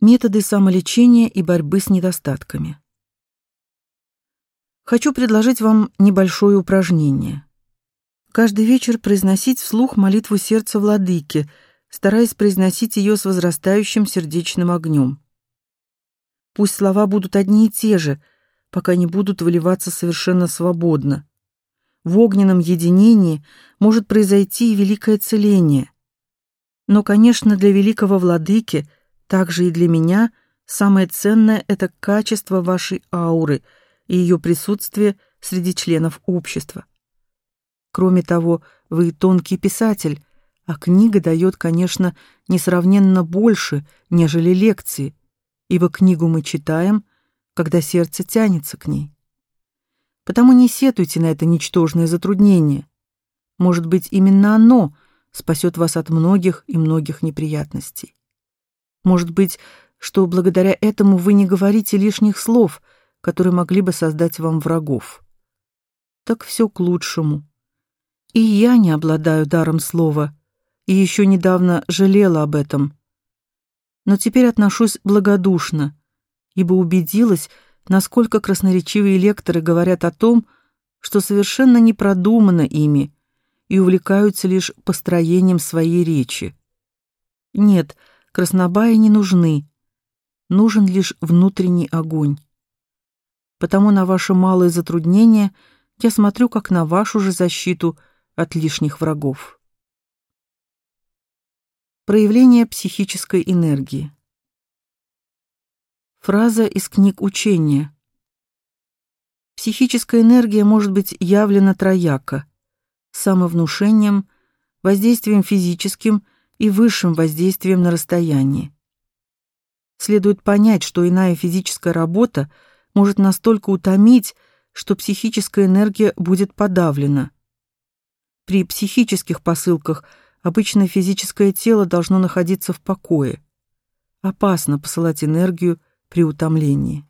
Методы самолечения и борьбы с недостатками. Хочу предложить вам небольшое упражнение. Каждый вечер произносить вслух молитву сердца владыки, стараясь произносить ее с возрастающим сердечным огнем. Пусть слова будут одни и те же, пока не будут выливаться совершенно свободно. В огненном единении может произойти и великое целение. Но, конечно, для великого владыки, также и для меня, самое ценное — это качество вашей ауры и ее присутствие среди членов общества. Кроме того, вы тонкий писатель, а книга дает, конечно, несравненно больше, нежели лекции, ибо книгу мы читаем, когда сердце тянется к ней. Потому не сетуйте на это ничтожное затруднение. Может быть, именно оно спасет вас от многих и многих неприятностей. Может быть, что благодаря этому вы не говорите лишних слов, которые могли бы создать вам врагов. Так все к лучшему. И я не обладаю даром слова, и еще недавно жалела об этом. Но теперь отношусь благодушно, ибо убедилась, насколько красноречивые лекторы говорят о том, что совершенно не продумано ими и увлекаются лишь построением своей речи. Нет, краснобаи не нужны. Нужен лишь внутренний огонь. Потому на ваше малое затруднение я смотрю как на вашу же защиту от лишних врагов. Проявление психической энергии. Фраза из книг учения. Психическая энергия может быть явлена трояко: самовнушением, воздействием физическим и высшим воздействием на расстоянии. Следует понять, что иная физическая работа может настолько утомить, что психическая энергия будет подавлена. При психических посылках обычно физическое тело должно находиться в покое. Опасно посылать энергию при утомлении.